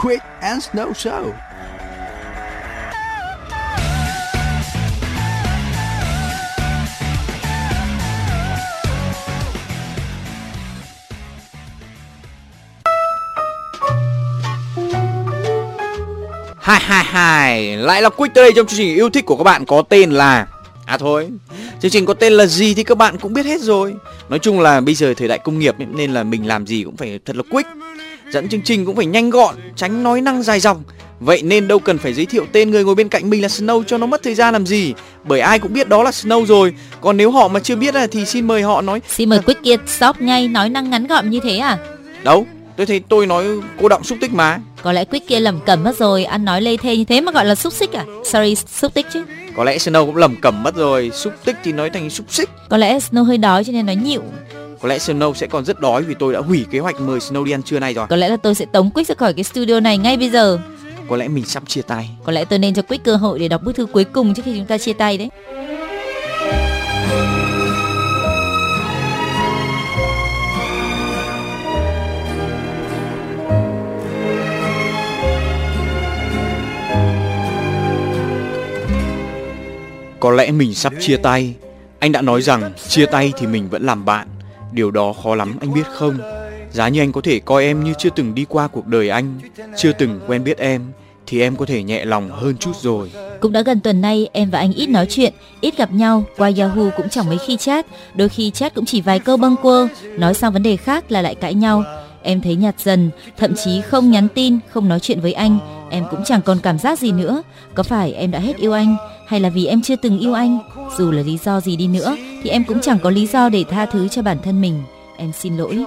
Quick and Snow Show. Hai hai hai lại là Quick tới đây trong chương trình yêu thích của các bạn có tên là À thôi, chương trình có tên là gì thì các bạn cũng biết hết rồi. Nói chung là bây giờ thời đại công nghiệp nên là mình làm gì cũng phải thật là quick. Dẫn chương trình cũng phải nhanh gọn, tránh nói năng dài dòng. Vậy nên đâu cần phải giới thiệu tên người ngồi bên cạnh mình là Snow cho nó mất thời gian làm gì Bởi ai cũng biết đó là Snow rồi Còn nếu họ mà chưa biết thì xin mời họ nói Xin mời Quick Kiệt stop ngay nói năng ngắn gọn như thế à Đâu tôi thấy tôi nói cô động xúc tích mà Có lẽ Quick kia lầm cẩm mất rồi Ăn nói lê thê như thế mà gọi là xúc xích à Sorry xúc tích chứ Có lẽ Snow cũng lầm cẩm mất rồi Xúc tích thì nói thành xúc xích Có lẽ Snow hơi đói cho nên nói nhịu có lẽ Snow sẽ còn rất đói vì tôi đã hủy kế hoạch mời Snow đi ăn trưa này rồi. Có lẽ là tôi sẽ tống Quick ra khỏi cái studio này ngay bây giờ. Có lẽ mình sắp chia tay. Có lẽ tôi nên cho Quick cơ hội để đọc bức thư cuối cùng trước khi chúng ta chia tay đấy. Có lẽ mình sắp chia tay. Anh đã nói rằng chia tay thì mình vẫn làm bạn. Điều đó khó lắm anh biết không? Giá như anh có thể coi em như chưa từng đi qua cuộc đời anh, chưa từng quen biết em, thì em có thể nhẹ lòng hơn chút rồi. Cũng đã gần tuần nay em và anh ít nói chuyện, ít gặp nhau, qua Yahoo cũng chẳng mấy khi chat, đôi khi chat cũng chỉ vài câu bâng quơ, nói sang vấn đề khác là lại cãi nhau. Em thấy nhạt dần, thậm chí không nhắn tin, không nói chuyện với anh, em cũng chẳng còn cảm giác gì nữa. Có phải em đã hết yêu anh, hay là vì em chưa từng yêu anh? Dù là lý do gì đi nữa, thì em cũng chẳng có lý do để tha thứ cho bản thân mình. Em xin lỗi.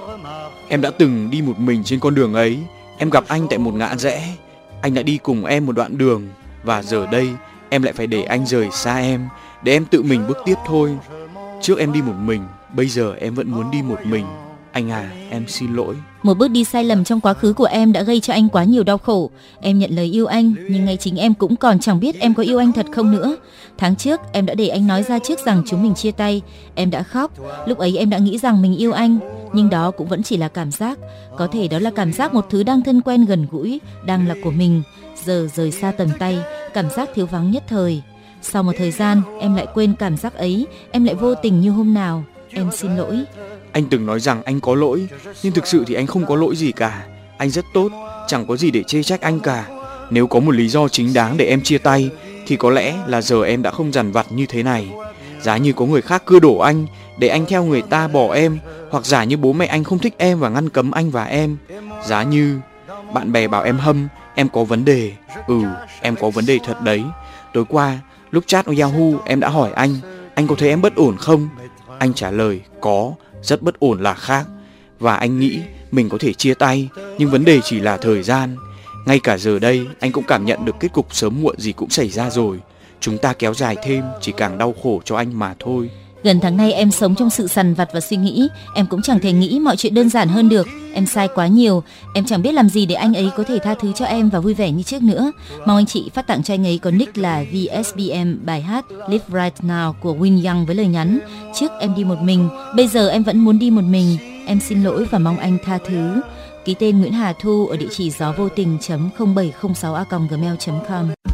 Em đã từng đi một mình trên con đường ấy. Em gặp anh tại một ngã rẽ. Anh đã đi cùng em một đoạn đường và giờ đây em lại phải để anh rời xa em để em tự mình bước tiếp thôi. Trước em đi một mình, bây giờ em vẫn muốn đi một mình. Anh à, em xin lỗi. Một bước đi sai lầm trong quá khứ của em đã gây cho anh quá nhiều đau khổ. Em nhận lời yêu anh, nhưng ngay chính em cũng còn chẳng biết em có yêu anh thật không nữa. Tháng trước, em đã để anh nói ra trước rằng chúng mình chia tay. Em đã khóc. Lúc ấy em đã nghĩ rằng mình yêu anh, nhưng đó cũng vẫn chỉ là cảm giác. Có thể đó là cảm giác một thứ đang thân quen gần gũi, đang là của mình. Giờ rời xa tầm tay, cảm giác thiếu vắng nhất thời. Sau một thời gian, em lại quên cảm giác ấy, em lại vô tình như hôm nào. Em xin lỗi. Anh từng nói rằng anh có lỗi, nhưng thực sự thì anh không có lỗi gì cả. Anh rất tốt, chẳng có gì để chê trách anh cả. Nếu có một lý do chính đáng để em chia tay, thì có lẽ là giờ em đã không dằn vặt như thế này. Giá như có người khác cưa đổ anh, để anh theo người ta bỏ em, hoặc giả như bố mẹ anh không thích em và ngăn cấm anh và em. Giá như bạn bè bảo em hâm, em có vấn đề. Ừ, em có vấn đề thật đấy. Tối qua, lúc chat ở Yahoo, em đã hỏi anh, anh có thấy em bất ổn không? Anh trả lời, có, rất bất ổn là khác. Và anh nghĩ mình có thể chia tay, nhưng vấn đề chỉ là thời gian. Ngay cả giờ đây, anh cũng cảm nhận được kết cục sớm muộn gì cũng xảy ra rồi. Chúng ta kéo dài thêm, chỉ càng đau khổ cho anh mà thôi. Gần tháng nay em sống trong sự sằn vặt và suy nghĩ, em cũng chẳng thể nghĩ mọi chuyện đơn giản hơn được. Em sai quá nhiều, em chẳng biết làm gì để anh ấy có thể tha thứ cho em và vui vẻ như trước nữa. Mong anh chị phát tặng cho anh ấy có nick là VSBM bài hát Live Right Now của Win Young với lời nhắn: Trước em đi một mình, bây giờ em vẫn muốn đi một mình. Em xin lỗi và mong anh tha thứ. Ký tên Nguyễn Hà Thu ở địa chỉ gió vô tình 0706 a gmail.com.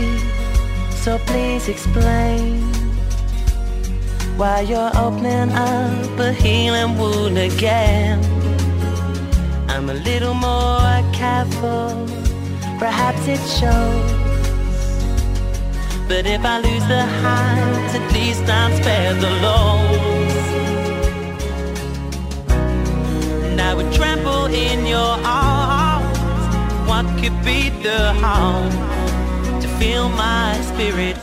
please explain why you're opening up a healing wound again. I'm a little more careful, perhaps it shows. But if I lose the highs, at least I'm spared the lows. And I would trample in your arms. What could be the harm to feel my spirit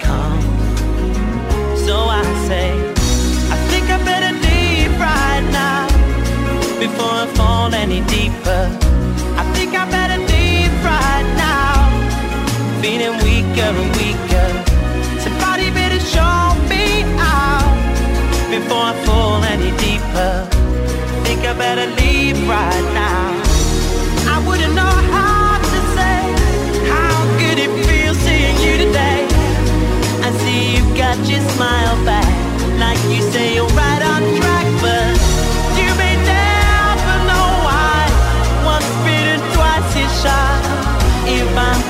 say, I think I better leave right now before I fall any deeper. I think I better leave right now, feeling weaker and weaker. Somebody better show me out before I fall any deeper. Think I better leave right now. I wouldn't know how to say how good it feels seeing you today. I see you got your smile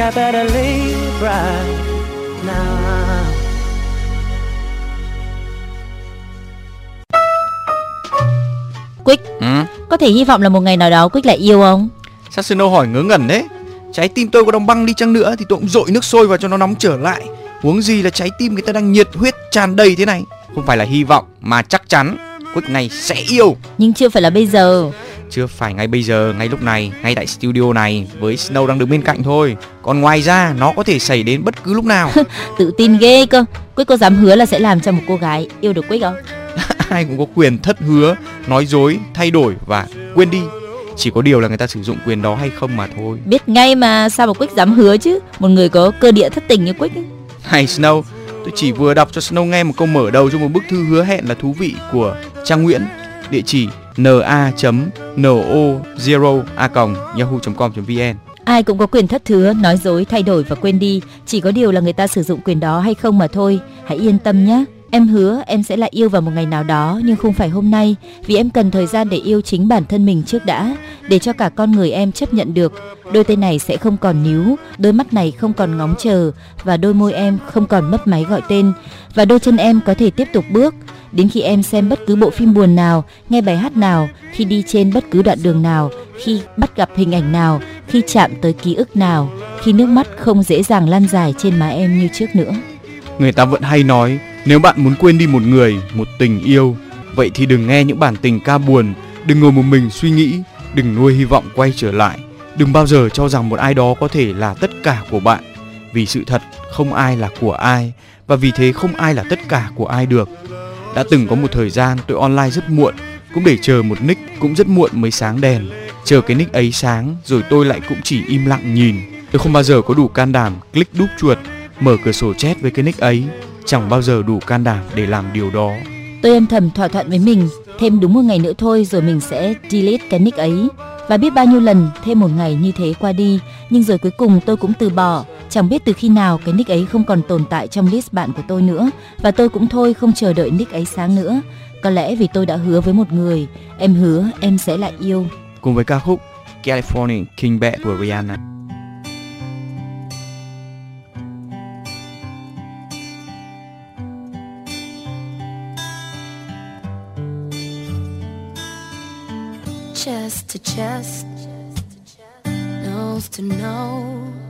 I better leave right now. Quick, Ừ? có thể hy vọng là một ngày nào đó Quick lại yêu không? Sao Snow hỏi ngớ ngẩn thế? Trái tim tôi có đóng băng đi chăng nữa thì tôi cũng dội nước sôi vào cho nó nóng trở lại. Huống gì là trái tim người ta đang nhiệt huyết tràn đầy thế này. Không phải là hy vọng mà chắc chắn Quick này sẽ yêu. Nhưng chưa phải là bây giờ. Chưa phải ngay bây giờ, ngay lúc này, ngay tại studio này với Snow đang đứng bên cạnh thôi. Còn ngoài ra nó có thể xảy đến bất cứ lúc nào. Tự tin ghê cơ. Quick có dám hứa là sẽ làm cho một cô gái yêu được Quick không? Ai cũng có quyền thất hứa, nói dối, thay đổi và quên đi. Chỉ có điều là người ta sử dụng quyền đó hay không mà thôi. Biết ngay mà sao mà Quick dám hứa chứ? Một người có cơ địa thất tình như Quick ấy. Hay Snow, tôi chỉ vừa đọc cho Snow nghe một câu mở đầu cho một bức thư hứa hẹn là thú vị của Trang Nguyễn, địa chỉ na.no0a.yahoo.com.vn. Ai cũng có quyền thất hứa, nói dối, thay đổi và quên đi. Chỉ có điều là người ta sử dụng quyền đó hay không mà thôi. Hãy yên tâm nhé. Em hứa em sẽ lại yêu vào một ngày nào đó nhưng không phải hôm nay vì em cần thời gian để yêu chính bản thân mình trước đã để cho cả con người em chấp nhận được. Đôi tay này sẽ không còn níu, đôi mắt này không còn ngóng chờ và đôi môi em không còn mấp máy gọi tên và đôi chân em có thể tiếp tục bước đến khi em xem bất cứ bộ phim buồn nào, nghe bài hát nào, khi đi trên bất cứ đoạn đường nào, khi bắt gặp hình ảnh nào, khi chạm tới ký ức nào, khi nước mắt không dễ dàng lan dài trên má em như trước nữa. Người ta vẫn hay nói nếu bạn muốn quên đi một người, một tình yêu, vậy thì đừng nghe những bản tình ca buồn, đừng ngồi một mình suy nghĩ, đừng nuôi hy vọng quay trở lại, đừng bao giờ cho rằng một ai đó có thể là tất cả của bạn. Vì sự thật không ai là của ai và vì thế không ai là tất cả của ai được. Đã từng có một thời gian tôi online rất muộn, cũng để chờ một nick cũng rất muộn mới sáng đèn. Chờ cái nick ấy sáng rồi tôi lại cũng chỉ im lặng nhìn. Tôi không bao giờ có đủ can đảm click đúp chuột, mở cửa sổ chat với cái nick ấy. Chẳng bao giờ đủ can đảm để làm điều đó. Tôi âm thầm thỏa thuận với mình, thêm đúng một ngày nữa thôi rồi mình sẽ delete cái nick ấy. Và biết bao nhiêu lần thêm một ngày như thế qua đi, nhưng rồi cuối cùng tôi cũng từ bỏ. Chẳng biết từ khi nào cái nick ấy không còn tồn tại trong list bạn của tôi nữa và tôi cũng thôi không chờ đợi nick ấy sáng nữa. Có lẽ vì tôi đã hứa với một người, em hứa em sẽ lại yêu. Cùng với ca khúc California King Bad của Rihanna. chest to chest, nose to nose.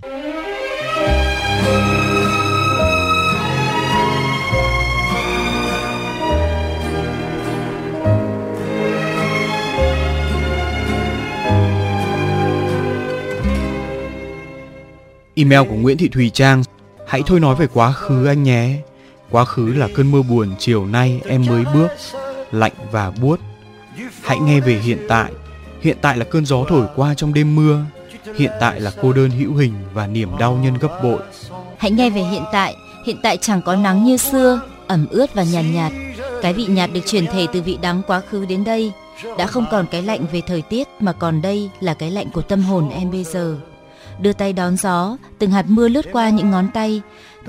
Email của Nguyễn Thị Thùy Trang. Hãy thôi nói về quá khứ anh nhé. Quá khứ là cơn mưa buồn chiều nay em mới bước Lạnh và buốt. Hãy nghe về hiện tại. Hiện tại là cơn gió thổi qua trong đêm mưa. Hiện tại là cô đơn hữu hình và niềm đau nhân gấp bội. Hãy nghe về hiện tại, hiện tại chẳng có nắng như xưa, ẩm ướt và nhàn nhạt, nhạt. Cái vị nhạt được chuyển thể từ vị đắng quá khứ đến đây. Đã không còn cái lạnh về thời tiết mà còn đây là cái lạnh của tâm hồn em bây giờ. Đưa tay đón gió, từng hạt mưa lướt qua những ngón tay.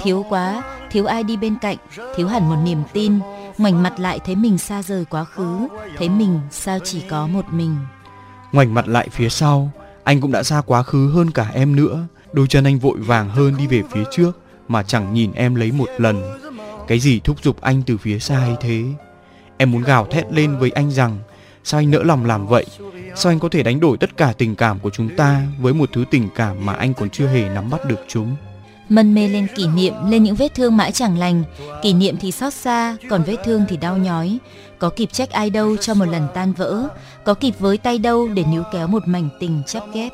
Thiếu quá, thiếu ai đi bên cạnh, thiếu hẳn một niềm tin. Ngoảnh mặt lại thấy mình xa rời quá khứ, thấy mình sao chỉ có một mình. Ngoảnh mặt lại phía sau, anh cũng đã xa quá khứ hơn cả em nữa. Đôi chân anh vội vàng hơn đi về phía trước mà chẳng nhìn em lấy một lần. Cái gì thúc giục anh từ phía xa hay thế? Em muốn gào thét lên với anh rằng sao anh nỡ lòng làm vậy? Sao anh có thể đánh đổi tất cả tình cảm của chúng ta với một thứ tình cảm mà anh còn chưa hề nắm bắt được chúng? Mân mê lên kỷ niệm, lên những vết thương mãi chẳng lành. Kỷ niệm thì xót xa, còn vết thương thì đau nhói. Có kịp trách ai đâu cho một lần tan vỡ, có kịp với tay đâu để níu kéo một mảnh tình chắp ghép.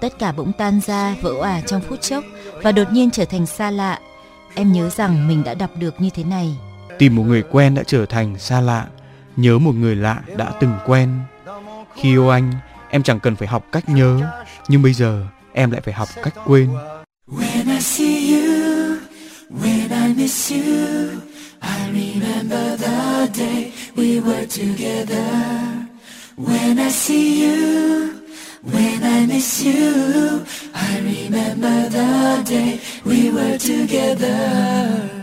Tất cả bỗng tan ra, vỡ òa trong phút chốc và đột nhiên trở thành xa lạ. Em nhớ rằng mình đã đọc được như thế này. Tìm một người quen đã trở thành xa lạ, nhớ một người lạ đã từng quen. Khi yêu anh, em chẳng cần phải học cách nhớ, nhưng bây giờ em lại phải học cách quên. When I see you, when I miss you, I remember the day we were together. When I see you, when I miss you, I remember the day we were together.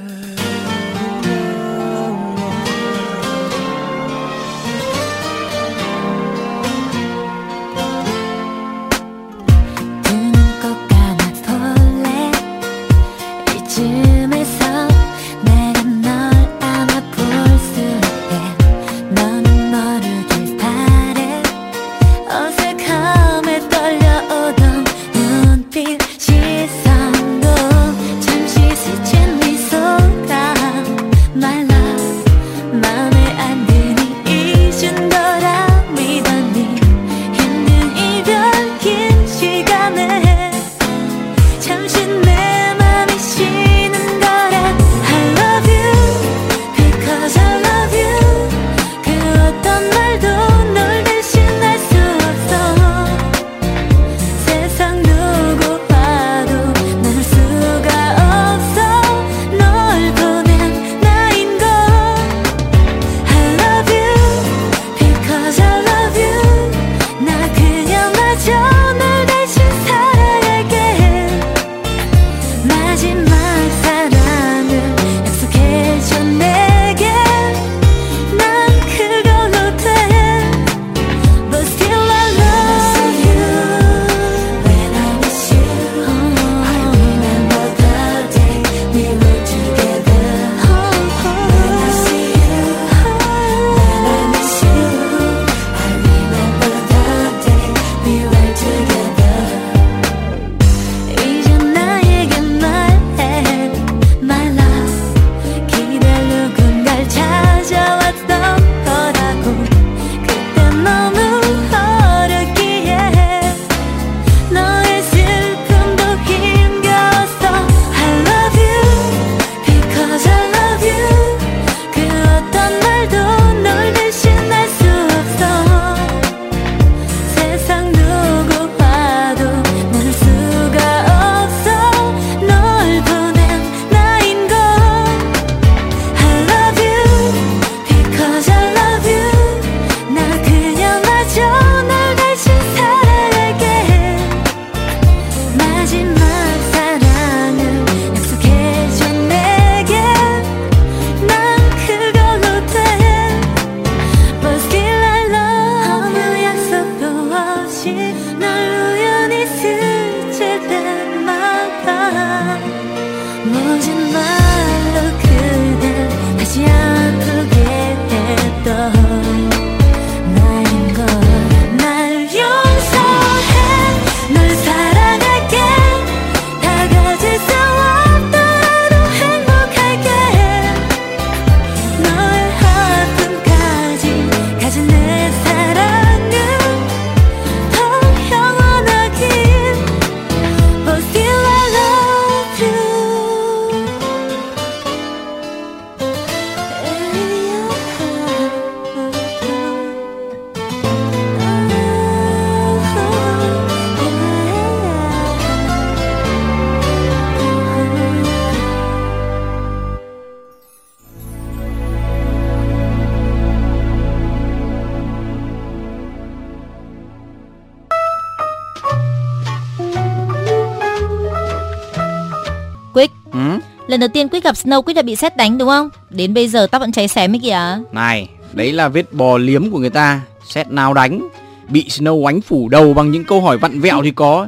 Lần đầu tiên Quyết gặp Snow Quyết đã bị xét đánh đúng không? Đến bây giờ tóc vẫn cháy xém ấy kìa. Này, đấy là vết bò liếm của người ta. Xét nào đánh. Bị Snow oánh phủ đầu bằng những câu hỏi vặn vẹo thì có.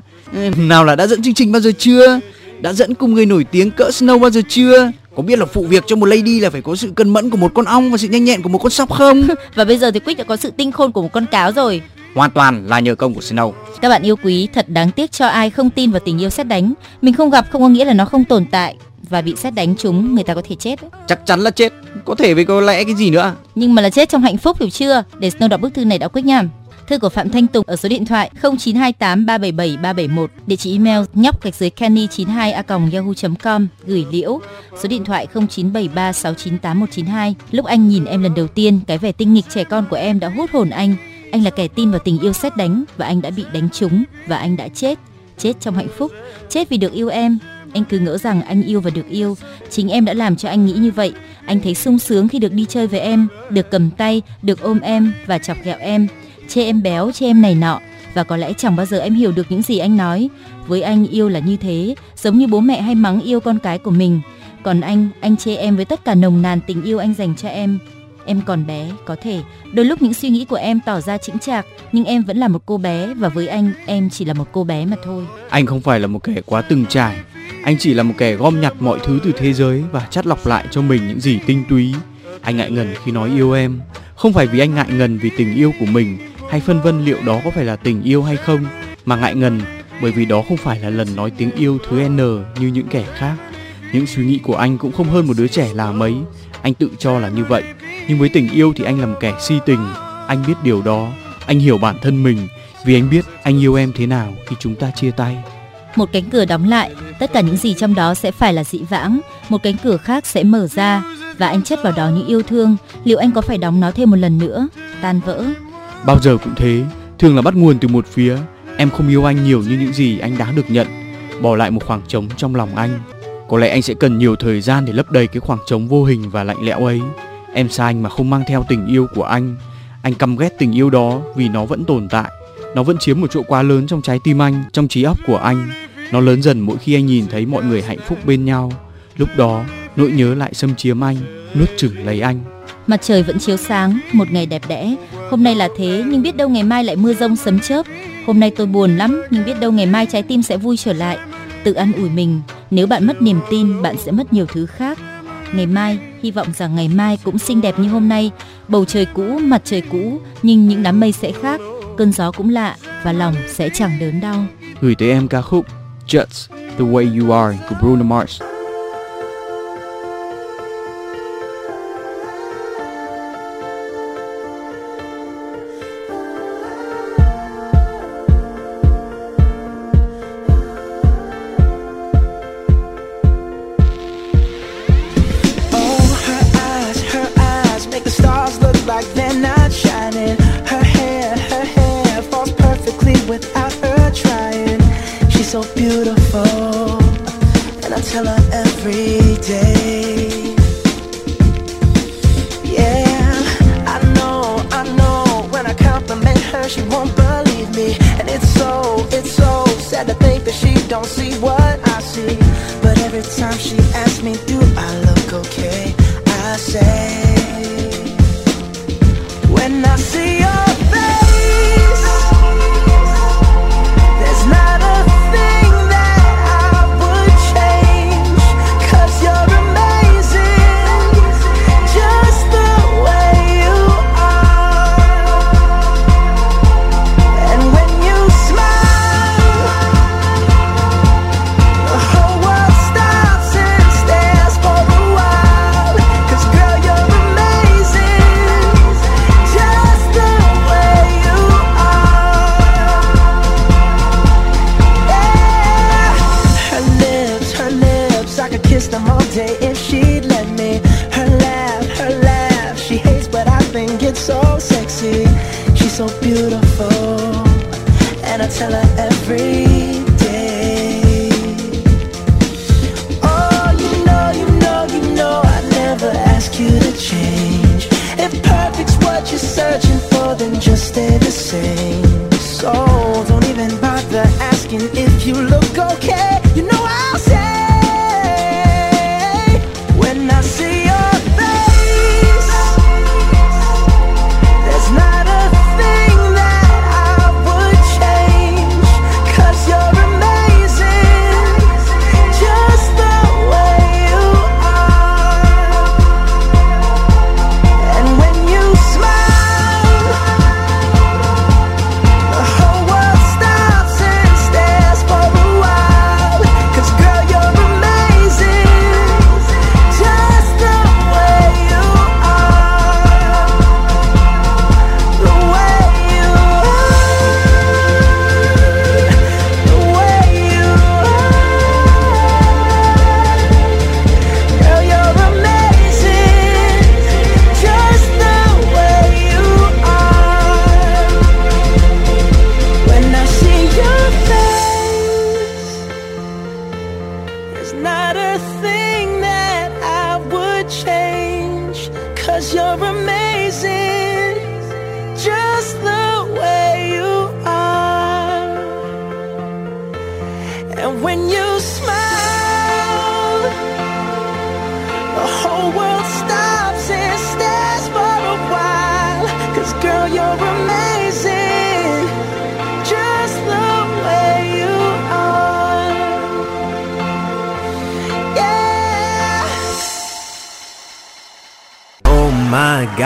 Nào là đã dẫn chương trình bao giờ chưa? Đã dẫn cùng người nổi tiếng cỡ Snow bao giờ chưa? Có biết là phụ việc cho một lady là phải có sự cân mẫn của một con ong và sự nhanh nhẹn của một con sóc không? Và bây giờ thì Quyết đã có sự tinh khôn của một con cáo rồi. Hoàn toàn là nhờ công của Snow. Các bạn yêu quý, thật đáng tiếc cho ai không tin vào tình yêu xét đánh. Mình không gặp không có nghĩa là nó không tồn tại và bị xét đánh chúng người ta có thể chết đấy. Chắc chắn là chết. Có thể với có lẽ cái gì nữa? Nhưng mà là chết trong hạnh phúc hiểu chưa? Để Snow đọc bức thư này đã Quyết nha. Thư của Phạm Thanh Tùng ở số điện thoại 0928 377 371, địa chỉ email nhóc gạch dưới kenny 92 a yahoo.com gửi liễu, số điện thoại 0973 698 192. Lúc anh nhìn em lần đầu tiên, cái vẻ tinh nghịch trẻ con của em đã hút hồn anh. Anh là kẻ tin vào tình yêu xét đánh và anh đã bị đánh trúng và anh đã chết, chết trong hạnh phúc, chết vì được yêu em. Anh cứ ngỡ rằng anh yêu và được yêu, chính em đã làm cho anh nghĩ như vậy. Anh thấy sung sướng khi được đi chơi với em, được cầm tay, được ôm em và chọc ghẹo em chê em béo, chê em này nọ và có lẽ chẳng bao giờ em hiểu được những gì anh nói. Với anh yêu là như thế, giống như bố mẹ hay mắng yêu con cái của mình. Còn anh, anh chê em với tất cả nồng nàn tình yêu anh dành cho em. Em còn bé, có thể đôi lúc những suy nghĩ của em tỏ ra chững chạc, nhưng em vẫn là một cô bé và với anh, em chỉ là một cô bé mà thôi. Anh không phải là một kẻ quá từng trải, anh chỉ là một kẻ gom nhặt mọi thứ từ thế giới và chắt lọc lại cho mình những gì tinh túy. Anh ngại ngần khi nói yêu em, không phải vì anh ngại ngần vì tình yêu của mình hay phân vân liệu đó có phải là tình yêu hay không, mà ngại ngần bởi vì đó không phải là lần nói tiếng yêu thứ N như những kẻ khác. Những suy nghĩ của anh cũng không hơn một đứa trẻ là mấy, anh tự cho là như vậy. Nhưng với tình yêu thì anh là một kẻ si tình, anh biết điều đó, anh hiểu bản thân mình vì anh biết anh yêu em thế nào khi chúng ta chia tay. Một cánh cửa đóng lại, tất cả những gì trong đó sẽ phải là dị vãng, một cánh cửa khác sẽ mở ra và anh chất vào đó những yêu thương, liệu anh có phải đóng nó thêm một lần nữa? Tan vỡ. Bao giờ cũng thế, thường là bắt nguồn từ một phía. Em không yêu anh nhiều như những gì anh đáng được nhận, bỏ lại một khoảng trống trong lòng anh. Có lẽ anh sẽ cần nhiều thời gian để lấp đầy cái khoảng trống vô hình và lạnh lẽo ấy. Em xa anh mà không mang theo tình yêu của anh. Anh căm ghét tình yêu đó vì nó vẫn tồn tại. Nó vẫn chiếm một chỗ quá lớn trong trái tim anh, trong trí óc của anh. Nó lớn dần mỗi khi anh nhìn thấy mọi người hạnh phúc bên nhau. Lúc đó, nỗi nhớ lại xâm chiếm anh, nuốt chửng lấy anh. Mặt trời vẫn chiếu sáng, một ngày đẹp đẽ. Hôm nay là thế, nhưng biết đâu ngày mai lại mưa rông sấm chớp. Hôm nay tôi buồn lắm, nhưng biết đâu ngày mai trái tim sẽ vui trở lại. Tự ăn ủi mình, nếu bạn mất niềm tin, bạn sẽ mất nhiều thứ khác. Ngày mai, hy vọng rằng ngày mai cũng xinh đẹp như hôm nay. Bầu trời cũ, mặt trời cũ, nhưng những đám mây sẽ khác. Cơn gió cũng lạ và lòng sẽ chẳng đớn đau. Gửi tới em ca khúc Just the Way You Are của Bruno Mars.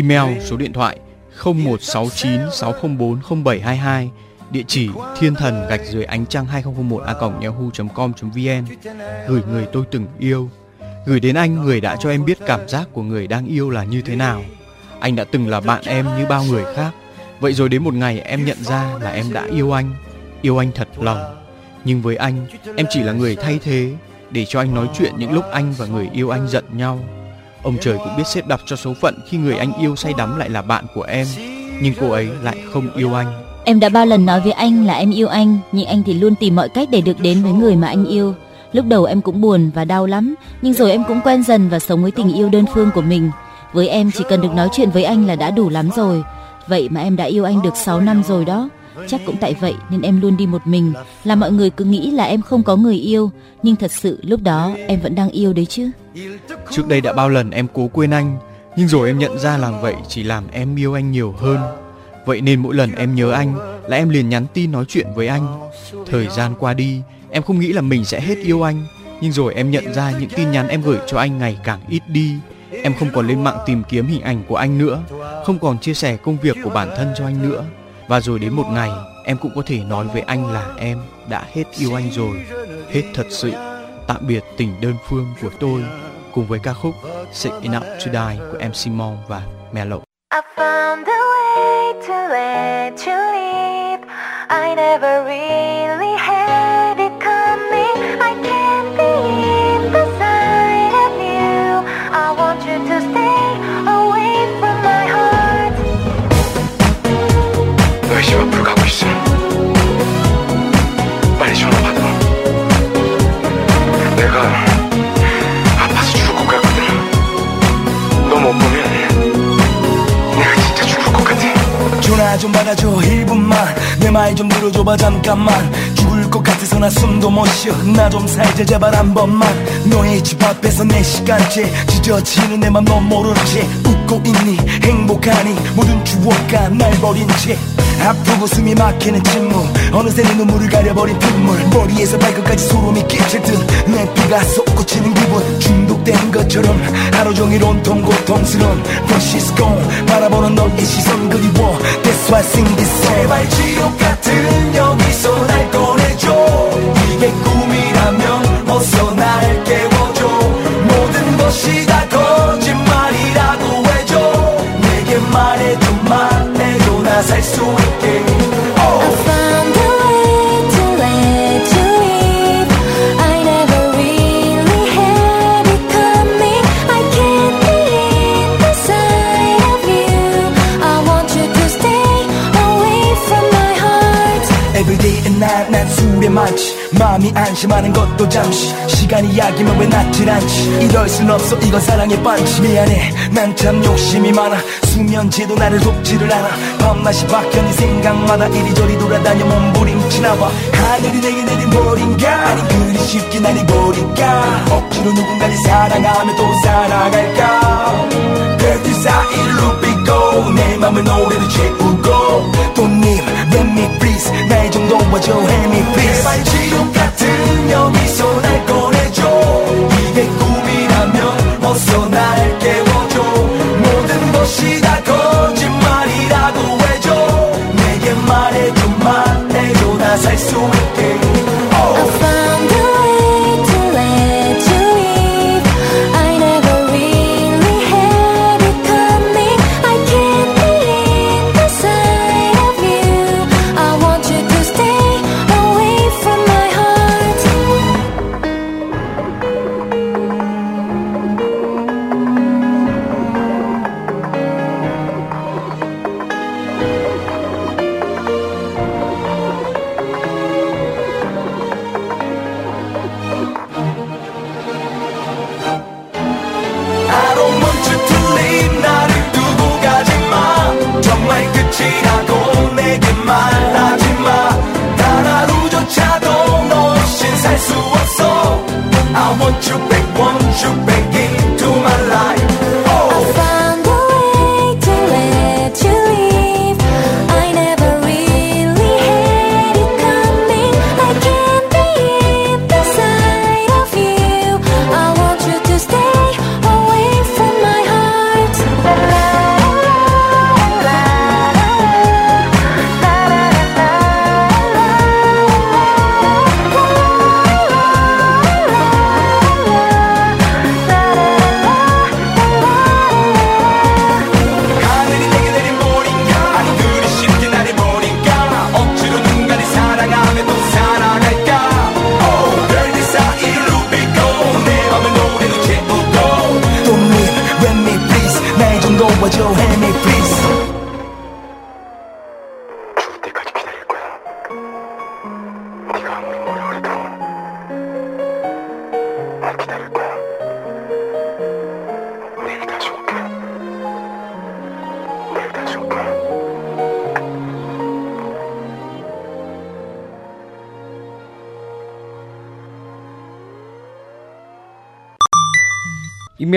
Email số điện thoại 01696040722, địa chỉ thiên thần gạch dưới ánh trăng 2001 a yahoo.com.vn gửi người tôi từng yêu. Gửi đến anh người đã cho em biết cảm giác của người đang yêu là như thế nào. Anh đã từng là bạn em như bao người khác. Vậy rồi đến một ngày em nhận ra là em đã yêu anh yêu anh thật lòng. Nhưng với anh em chỉ là người thay thế để cho anh nói chuyện những lúc anh và người yêu anh giận nhau ông trời cũng biết xếp đặt cho số phận khi người anh yêu say đắm lại là bạn của em nhưng cô ấy lại không yêu anh Em đã bao lần nói với anh là em yêu anh, nhưng anh thì luôn tìm mọi cách để được đến với người mà anh yêu. Lúc đầu em cũng buồn và đau lắm, nhưng rồi em cũng quen dần và sống với tình yêu đơn phương của mình. Với em chỉ cần được nói chuyện với anh là đã đủ lắm rồi. Vậy mà em đã yêu anh được 6 năm rồi đó. Chắc cũng tại vậy nên em luôn đi một mình, là mọi người cứ nghĩ là em không có người yêu, nhưng thật sự lúc đó em vẫn đang yêu đấy chứ. trước đây đã bao lần em cố quên anh nhưng rồi em nhận ra làm vậy chỉ làm em yêu anh nhiều hơn. Vậy nên mỗi lần em nhớ anh là em liền nhắn tin nói chuyện với anh. Thời gian qua đi em không nghĩ là mình sẽ hết yêu anh. Nhưng rồi em nhận ra những tin nhắn em gửi cho anh ngày càng ít đi. Em không còn lên mạng tìm kiếm hình ảnh của anh nữa không còn chia sẻ công việc của bản thân cho anh nữa và rồi đến một ngày, em cũng có thể nói với anh là em đã hết yêu anh rồi hết thật sự tạm biệt tình đơn phương của tôi cùng với ca khúc Sick Enough to Die của MC Mon và Melo. I found a way to let you leave. I never really 좀 받아줘 1분만. 내 말 좀 들어줘봐 잠깐만. 죽을 것 같아서 나 숨도 못 쉬어. 나 좀 살자 제발 한 번만. 너의 집 앞에서 내 시간째 지저치는 내 맘 넌 모르는 채 웃고 있니? 행복하니? 모든 추억과 날 버린 채 아프고 숨이 막히는 침묵. 어느새 내 눈물을 가려버린 핏물. 머리에서 발끝까지 소름이 끼칠 듯내 피가 솟구치는 기분. 중독된 것처럼 하루 종일 온통 고통스러운 Brush is gone. 바라보는 너의 시선 그리워. That's why I sing this song. 제발 지옥 같은 여기서 날 꺼내줘. 이게 꿈이라면 어서 날 깨워줘. 모든 것이 다 거짓말이라고 해줘. 내게 말해줘 많지 마음이 안심하는 것도 잠시. 시간이 약이면 왜 낫질 않지? 이럴 순 없어. 이건 사랑의 반지 미안해. 난 참 욕심이 많아. 수면제도 나를 돕지를 않아. 밤낮이 바뀌어 네 생각마다 이리저리 돌아다녀 몸부림치나 봐 하늘이 내게 내린 벌인가? 아니 그리 쉽게 날 버릴까? 억지로 누군가를 사랑하며 또 살아갈까? 별들 사이로 비고 내 맘을 노래로 채우고 me please. 날 좀 도와줘 help me please. 제발 지옥 같은 여기서 날 꺼내줘. 이게 꿈이라면 어서 날 깨워줘. 모든 것이 다 거짓말이라고 해줘. 내게 말해줘 말해줘 나 살 수 있게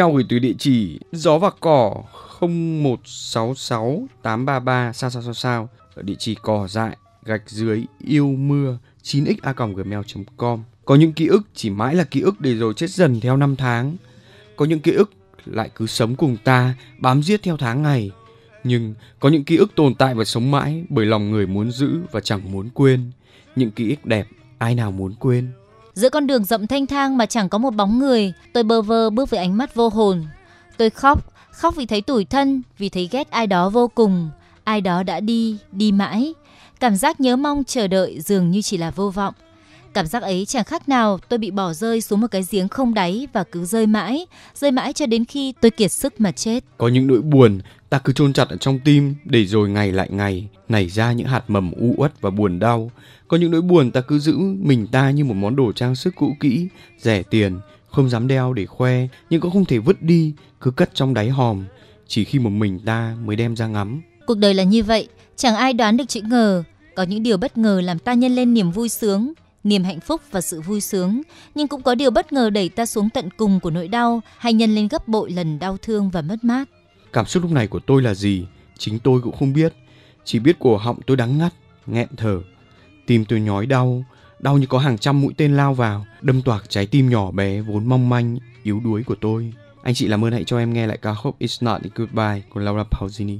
Email gửi từ địa chỉ gió và cỏ 0166833 sao sao sao sao ở địa chỉ cỏ dại gạch dưới yêu mưa 9xa@gmail.com. Có những ký ức chỉ mãi là ký ức để rồi chết dần theo năm tháng. Có những ký ức lại cứ sống cùng ta, bám giết theo tháng ngày. Nhưng có những ký ức tồn tại và sống mãi bởi lòng người muốn giữ và chẳng muốn quên. Những ký ức đẹp ai nào muốn quên. Giữa con đường rộng thanh thang mà chẳng có một bóng người, tôi bơ vơ bước với ánh mắt vô hồn. Tôi khóc, khóc vì thấy tủi thân, vì thấy ghét ai đó vô cùng. Ai đó đã đi, đi mãi. Cảm giác nhớ mong chờ đợi dường như chỉ là vô vọng. Cảm giác ấy chẳng khác nào tôi bị bỏ rơi xuống một cái giếng không đáy và cứ rơi mãi, rơi mãi cho đến khi tôi kiệt sức mà chết. Có những nỗi buồn ta cứ chôn chặt ở trong tim để rồi ngày lại ngày nảy ra những hạt mầm u uất và buồn đau. Có những nỗi buồn ta cứ giữ mình ta như một món đồ trang sức cũ kỹ, rẻ tiền, không dám đeo để khoe nhưng cũng không thể vứt đi, cứ cất trong đáy hòm. Chỉ khi một mình ta mới đem ra ngắm. Cuộc đời là như vậy, chẳng ai đoán được chữ ngờ. Có những điều bất ngờ làm ta nhân lên niềm vui sướng, niềm hạnh phúc và sự vui sướng, nhưng cũng có điều bất ngờ đẩy ta xuống tận cùng của nỗi đau hay nhân lên gấp bội lần đau thương và mất mát. Cảm xúc lúc này của tôi là gì? Chính tôi cũng không biết. Chỉ biết cổ họng tôi đắng ngắt, nghẹn thở. Tim tôi nhói đau, đau như có hàng trăm mũi tên lao vào, đâm toạc trái tim nhỏ bé vốn mong manh, yếu đuối của tôi. Anh chị làm ơn hãy cho em nghe lại ca khúc It's Not a Goodbye của Laura Pausini.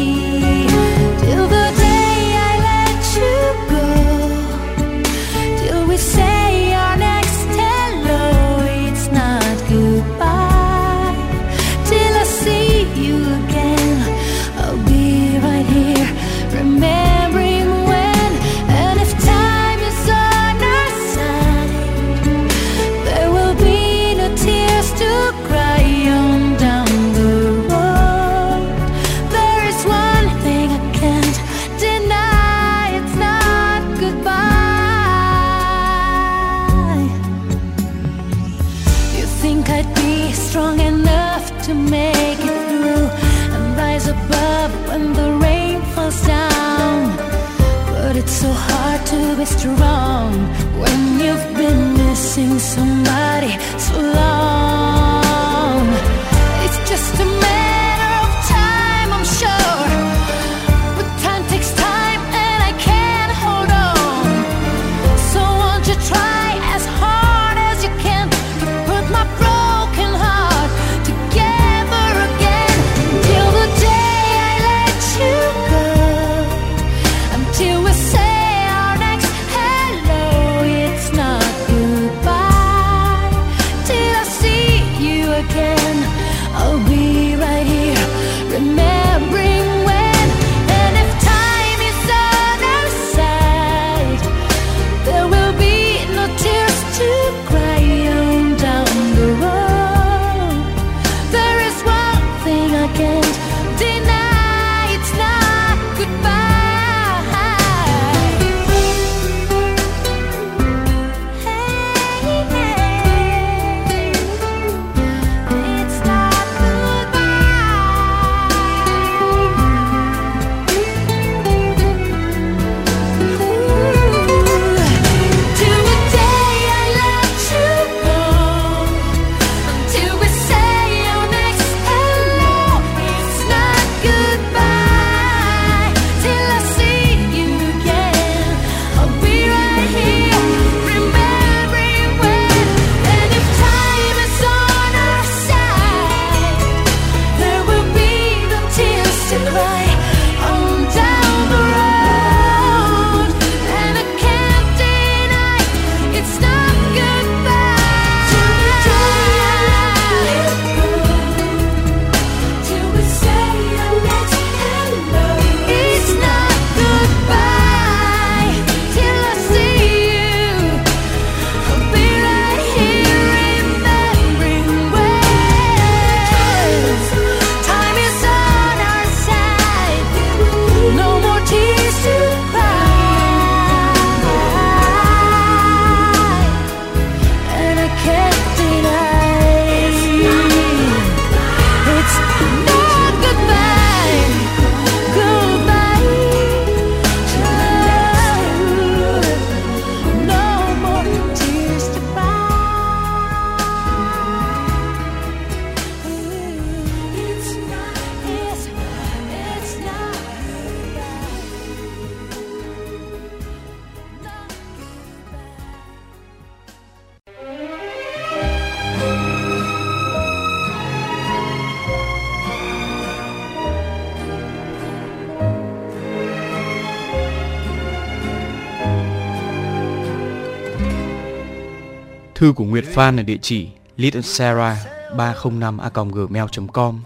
Thư của Nguyệt Phan ở địa chỉ little sarah 305 a gmail.com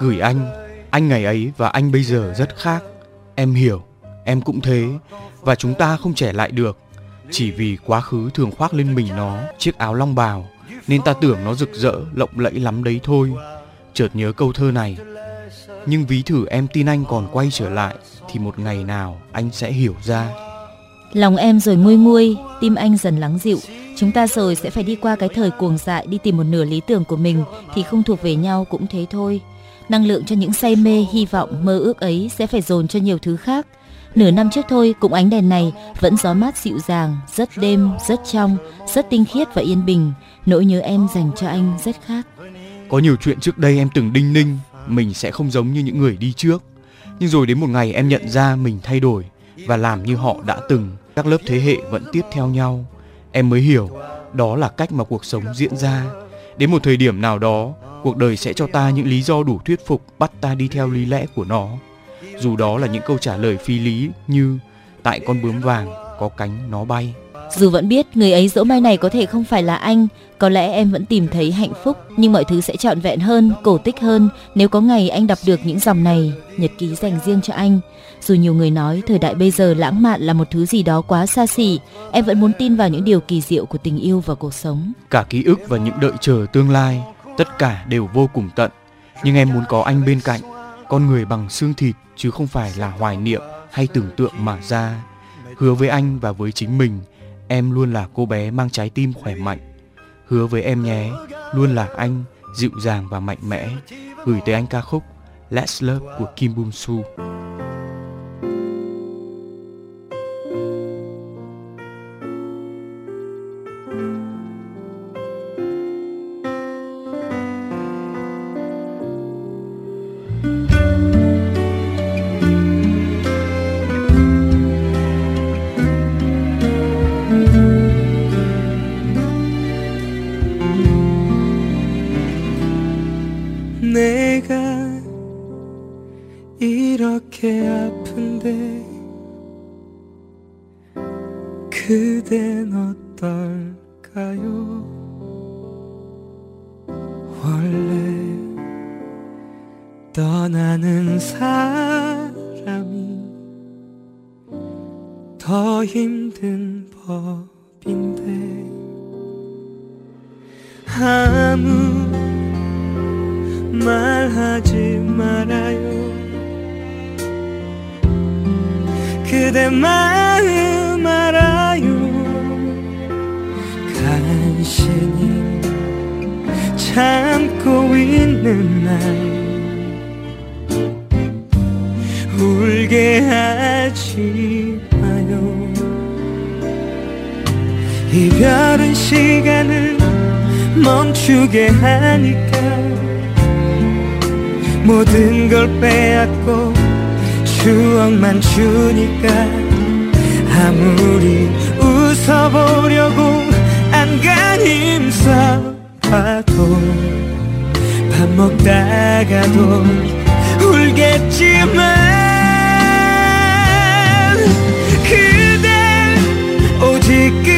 gửi anh anh ngày ấy và anh bây giờ rất khác. Em hiểu, em cũng thế, và chúng ta không trẻ lại được. Chỉ vì quá khứ thường khoác lên mình nó, chiếc áo long bào, nên ta tưởng nó rực rỡ, lộng lẫy lắm đấy thôi. Chợt nhớ câu thơ này, nhưng ví thử em tin anh còn quay trở lại, thì một ngày nào anh sẽ hiểu ra. Lòng em rồi nguôi nguôi, tim anh dần lắng dịu chúng ta rồi sẽ phải đi qua cái thời cuồng dại, đi tìm một nửa lý tưởng của mình, thì không thuộc về nhau cũng thế thôi. Năng lượng cho những say mê, hy vọng, mơ ước ấy sẽ phải dồn cho nhiều thứ khác. Nửa năm trước thôi, cũng ánh đèn này vẫn gió mát dịu dàng, rất đêm, rất trong, rất tinh khiết và yên bình. Nỗi nhớ em dành cho anh rất khác. Có nhiều chuyện trước đây em từng đinh ninh, mình sẽ không giống như những người đi trước. Nhưng rồi đến một ngày em nhận ra mình thay đổi và làm như họ đã từng. Các lớp thế hệ vẫn tiếp theo nhau em mới hiểu, đó là cách mà cuộc sống diễn ra. Đến một thời điểm nào đó, cuộc đời sẽ cho ta những lý do đủ thuyết phục bắt ta đi theo lý lẽ của nó. Dù đó là những câu trả lời phi lý như, tại con bướm vàng, có cánh nó bay dù vẫn biết người ấy dỗ mai này có thể không phải là anh, có lẽ em vẫn tìm thấy hạnh phúc, nhưng mọi thứ sẽ trọn vẹn hơn, cổ tích hơn nếu có ngày anh đọc được những dòng này, nhật ký dành riêng cho anh. Dù nhiều người nói thời đại bây giờ lãng mạn là một thứ gì đó quá xa xỉ, em vẫn muốn tin vào những điều kỳ diệu của tình yêu và cuộc sống. Cả ký ức và những đợi chờ tương lai, tất cả đều vô cùng tận. Nhưng em muốn có anh bên cạnh, con người bằng xương thịt chứ không phải là hoài niệm hay tưởng tượng mà ra. Hứa với anh và với chính mình em luôn là cô bé mang trái tim khỏe mạnh hứa với em nhé, luôn là anh, dịu dàng và mạnh mẽ gửi tới anh ca khúc Let's Love của Kim Bum Su. 그댄 어떨까요? 원래 떠나는 사람이 더 힘든 법인데 아무 말하지 말아요 그대 말 참고 있는 날 울게 하지 마요. 이별은 시간을 멈추게 하니까 모든 걸 빼앗고 추억만 주니까 아무리 웃어보려고 안간 힘써 아파도 밥 먹다가도 울겠지만 그댈 오직 그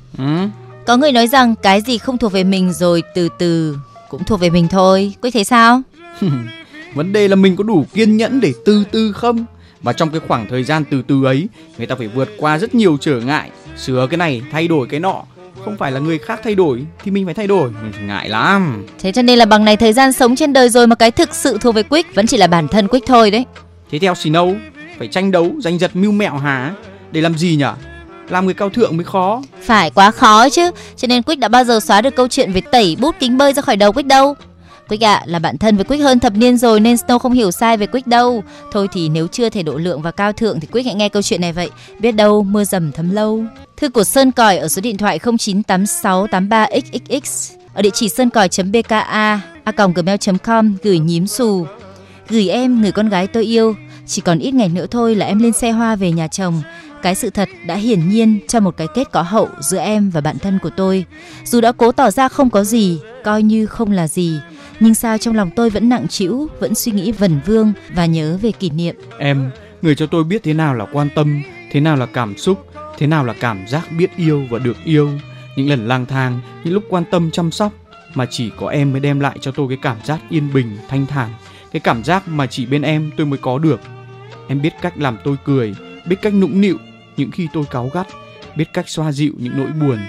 Ừ. có người nói rằng cái gì không thuộc về mình rồi từ từ cũng thuộc về mình thôi. Quyết thấy sao? Vấn đề là mình có đủ kiên nhẫn để từ từ không? Và trong cái khoảng thời gian từ từ ấy, người ta phải vượt qua rất nhiều trở ngại, sửa cái này, thay đổi cái nọ. Không phải là người khác thay đổi thì mình phải thay đổi, ngại lắm. Thế cho nên là bằng này thời gian sống trên đời rồi mà cái thực sự thuộc về Quyết vẫn chỉ là bản thân Quyết thôi đấy. Thế theo Snow, phải tranh đấu, giành giật mưu mẹo hả? Để làm gì nhở? Làm người cao thượng mới khó. Phải quá khó chứ, cho nên Quyết đã bao giờ xóa được câu chuyện về tẩy bút kính bơi ra khỏi đầu Quyết đâu. Quyết ạ, là bạn thân với Quyết hơn thập niên rồi nên Snow không hiểu sai về Quyết đâu. Thôi thì nếu chưa thể độ lượng và cao thượng thì Quyết hãy nghe câu chuyện này vậy. Biết đâu mưa dầm thấm lâu. Thư của Sơn Còi ở số điện thoại 098683xxx ở địa chỉ sơn còi.bka a gmail.com gửi nhím xù. Gửi em người con gái tôi yêu, chỉ còn ít ngày nữa thôi là em lên xe hoa về nhà chồng. Cái sự thật đã hiển nhiên cho một cái kết có hậu giữa em và bạn thân của tôi. Dù đã cố tỏ ra không có gì, coi như không là gì, nhưng sao trong lòng tôi vẫn nặng trĩu, vẫn suy nghĩ vẩn vương và nhớ về kỷ niệm. Em, người cho tôi biết thế nào là quan tâm, thế nào là cảm xúc, thế nào là cảm giác biết yêu và được yêu. Những lần lang thang, những lúc quan tâm chăm sóc mà chỉ có em mới đem lại cho tôi cái cảm giác yên bình, thanh thản, cái cảm giác mà chỉ bên em tôi mới có được. Em biết cách làm tôi cười, biết cách nũng nịu những khi tôi cáu gắt, biết cách xoa dịu những nỗi buồn,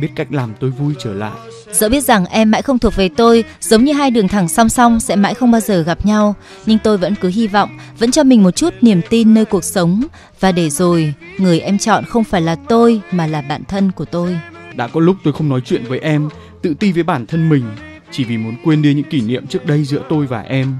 biết cách làm tôi vui trở lại. Dẫu biết rằng em mãi không thuộc về tôi, giống như hai đường thẳng song song sẽ mãi không bao giờ gặp nhau, nhưng tôi vẫn cứ hy vọng, vẫn cho mình một chút niềm tin nơi cuộc sống. Và để rồi, người em chọn không phải là tôi mà là bạn thân của tôi. Đã có lúc tôi không nói chuyện với em, tự ti với bản thân mình, chỉ vì muốn quên đi những kỷ niệm trước đây giữa tôi và em.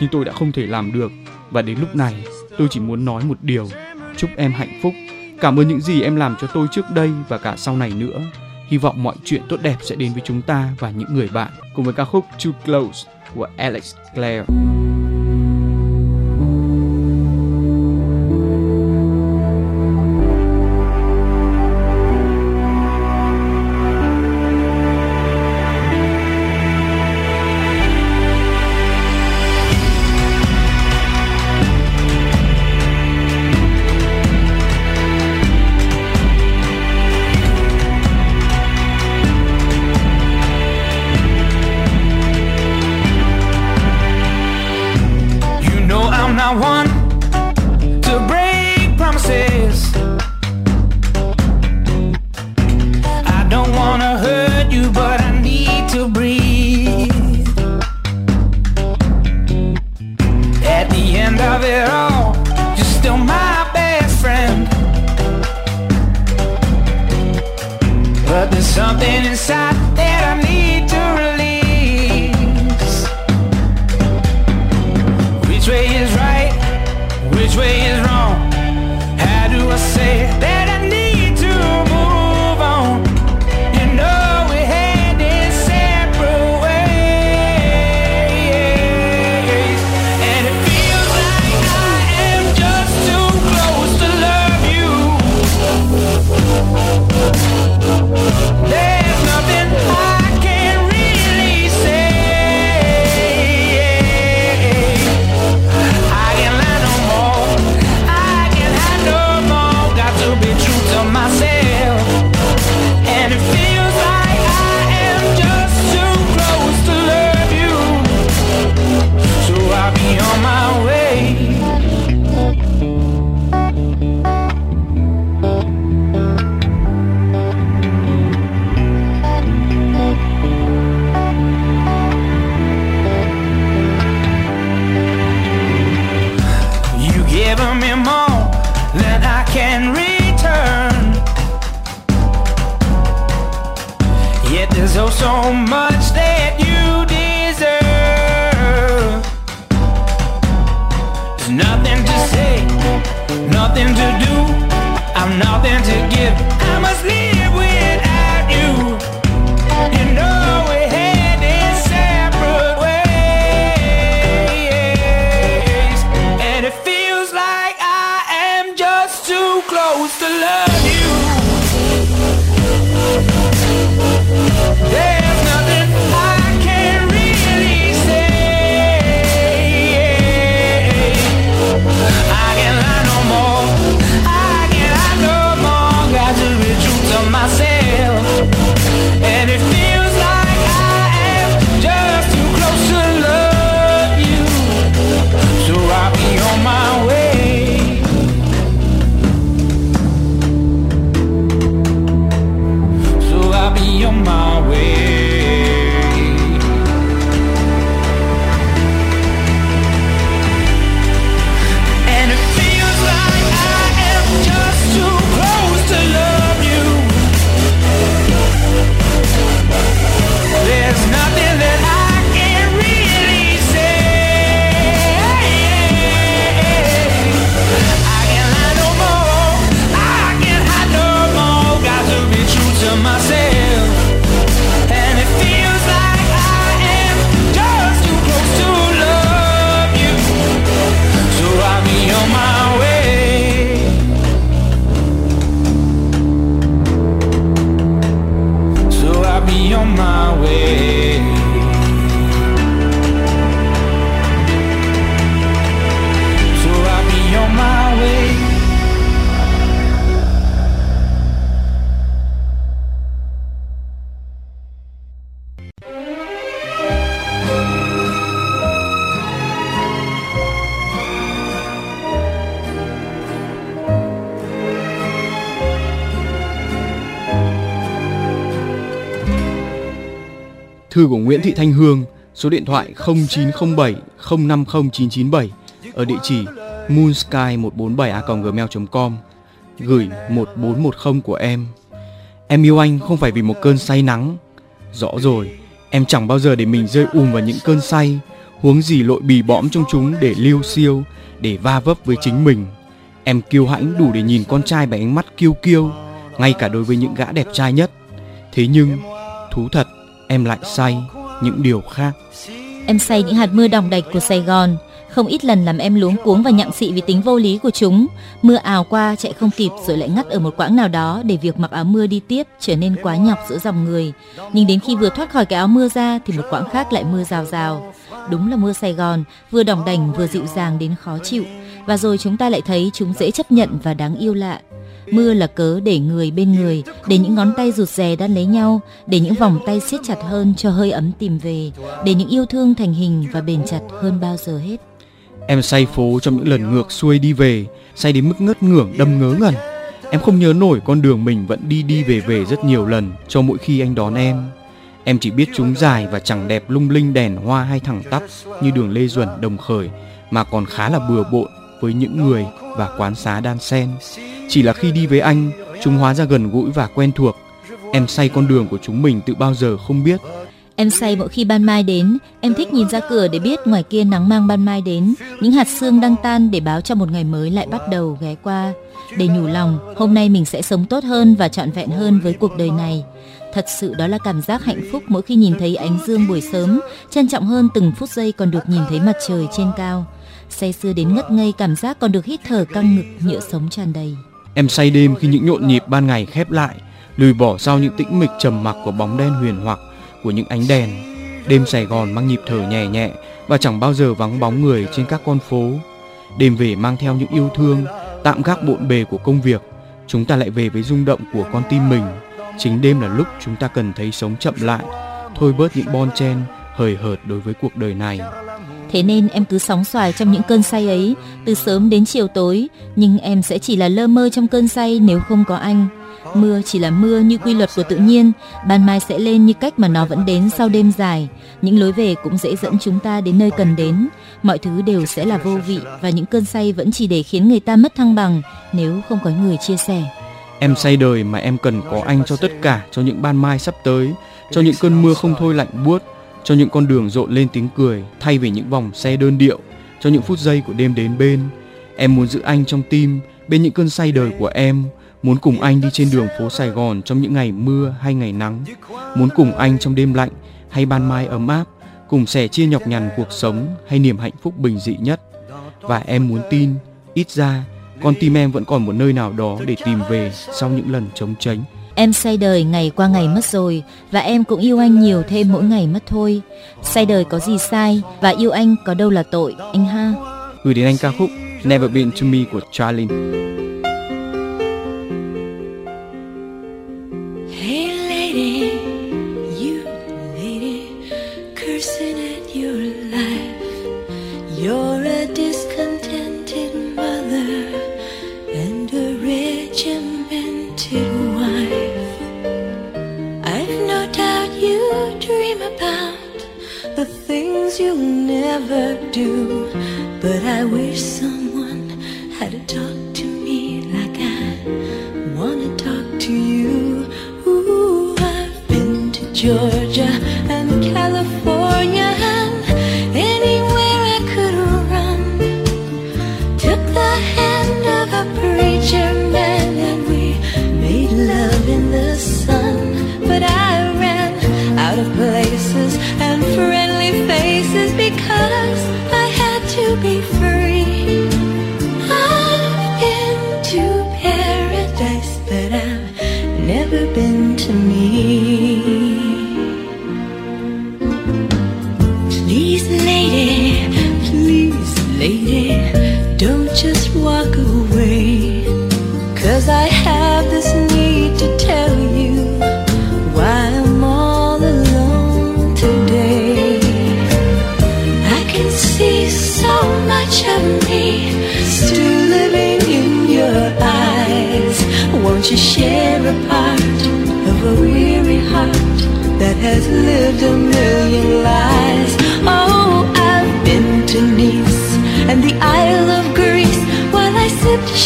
Nhưng tôi đã không thể làm được, và đến lúc này, tôi chỉ muốn nói một điều: chúc em hạnh phúc. Cảm ơn những gì em làm cho tôi trước đây và cả sau này nữa. Hy vọng mọi chuyện tốt đẹp sẽ đến với chúng ta và những người bạn. Cùng với ca khúc Too Close của Alex Clare. But there's something inside của Nguyễn Thị Thanh Hương, số điện thoại 0907 050997 ở địa chỉ moonsky147a@gmail.com gửi 1410 của em. Em yêu anh không phải vì một cơn say nắng. Rõ rồi, em chẳng bao giờ để mình rơi ùm vào những cơn say, huống gì lội bì bõm trong chúng để liêu siêu, để va vấp với chính mình. Em kiêu hãnh đủ để nhìn con trai bằng ánh mắt kiêu kiêu, ngay cả đối với những gã đẹp trai nhất. Thế nhưng, thú thật, em lại say những điều khác. Em say những hạt mưa đồng đạch của Sài Gòn. Không ít lần làm em luống cuống và nhặng xị vì tính vô lý của chúng. Mưa ào qua chạy không kịp rồi lại ngắt ở một quãng nào đó để việc mặc áo mưa đi tiếp trở nên quá nhọc giữa dòng người. Nhưng đến khi vừa thoát khỏi cái áo mưa ra thì một quãng khác lại mưa rào rào. Đúng là mưa Sài Gòn, vừa đỏng đành vừa dịu dàng đến khó chịu. Và rồi chúng ta lại thấy chúng dễ chấp nhận và đáng yêu lạ. Mưa là cớ để người bên người, để những ngón tay rụt rè đan lấy nhau, để những vòng tay siết chặt hơn cho hơi ấm tìm về, để những yêu thương thành hình và bền chặt hơn bao giờ hết. Em say phố trong những lần ngược xuôi đi về, say đến mức ngất ngưởng đâm ngớ ngẩn. Em không nhớ nổi con đường mình vẫn đi đi về về rất nhiều lần cho mỗi khi anh đón em. Em chỉ biết chúng dài và chẳng đẹp lung linh đèn hoa hay thẳng tắp như đường Lê Duẩn đồng khởi mà còn khá là bừa bộn với những người và quán xá đan sen. Chỉ là khi đi với anh, chúng hóa ra gần gũi và quen thuộc. Em say con đường của chúng mình từ bao giờ không biết. Em say mỗi khi ban mai đến, em thích nhìn ra cửa để biết ngoài kia nắng mang ban mai đến, những hạt sương đang tan để báo cho một ngày mới lại bắt đầu ghé qua. Để nhủ lòng, hôm nay mình sẽ sống tốt hơn và trọn vẹn hơn với cuộc đời này. Thật sự đó là cảm giác hạnh phúc mỗi khi nhìn thấy ánh dương buổi sớm, trân trọng hơn từng phút giây còn được nhìn thấy mặt trời trên cao. Say sưa đến ngất ngây cảm giác còn được hít thở căng ngực nhựa sống tràn đầy. Em say đêm khi những nhộn nhịp ban ngày khép lại, lùi bỏ sau những tĩnh mịch trầm mặc của bóng đen huyền hoặc của những ánh đèn. Đêm Sài Gòn mang nhịp thở nhẹ nhẹ và chẳng bao giờ vắng bóng người trên các con phố. Đêm về mang theo những yêu thương, tạm gác bộn bề của công việc, chúng ta lại về với rung động của con tim mình. Chính đêm là lúc chúng ta cần thấy sống chậm lại, thôi bớt những bon chen hời hợt đối với cuộc đời này. Thế nên em cứ sóng xoài trong những cơn say ấy, từ sớm đến chiều tối, nhưng em sẽ chỉ là lơ mơ trong cơn say nếu không có anh. Mưa chỉ là mưa như quy luật của tự nhiên, ban mai sẽ lên như cách mà nó vẫn đến sau đêm dài. Những lối về cũng dễ dẫn chúng ta đến nơi cần đến. Mọi thứ đều sẽ là vô vị và những cơn say vẫn chỉ để khiến người ta mất thăng bằng nếu không có người chia sẻ. Em say đời mà em cần có anh cho tất cả cho những ban mai sắp tới, cho những cơn mưa không thôi lạnh buốt, cho những con đường rộn lên tiếng cười thay vì những vòng xe đơn điệu, cho những phút giây của đêm đến bên. Em muốn giữ anh trong tim, bên những cơn say đời của em, Muốn cùng anh đi trên đường phố Sài Gòn trong những ngày mưa hay ngày nắng. Muốn cùng anh trong đêm lạnh hay ban mai ấm áp, cùng sẻ chia nhọc nhằn cuộc sống hay niềm hạnh phúc bình dị nhất. Và em muốn tin, ít ra con tim em vẫn còn một nơi nào đó để tìm về sau những lần chống chánh. Em say đời ngày qua ngày mất rồi, và em cũng yêu anh nhiều thêm mỗi ngày mất thôi. Say đời có gì sai, và yêu anh có đâu là tội, anh ha. Gửi đến anh ca khúc Never Been to Me của Charlie. Never do, but I wish someone had talked to me like I wanna talk to you. Ooh, I've been to Georgia and California just walk away. Cause I have this need to tell you why I'm all alone today. I can see so much of me still living in your eyes. Won't you share a part of a weary heart that has lived a million lives?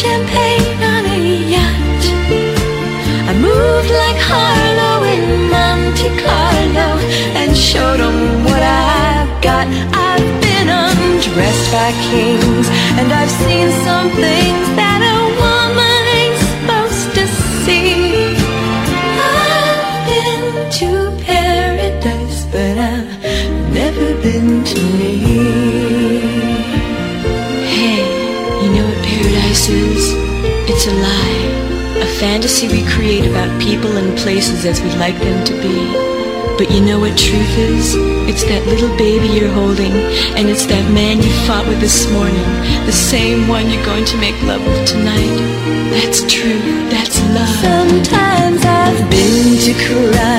Champagne on a yacht. I moved like Harlow in Monte Carlo and showed 'em what I've got. I've been undressed by kings and I've seen some things It's a lie. A fantasy we create about people and places as we'd like them to be. But you know what truth is? It's that little baby you're holding, and it's that man you fought with this morning, the same one you're going to make love with tonight. That's true. That's love. Sometimes I've been to crying